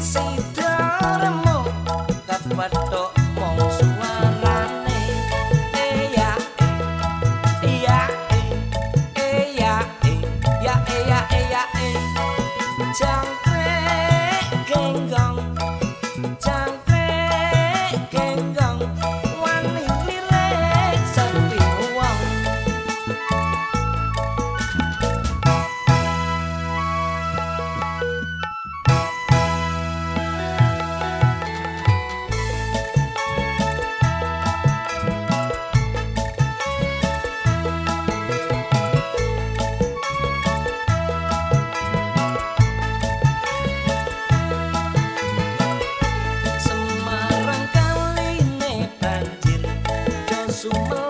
say su mano.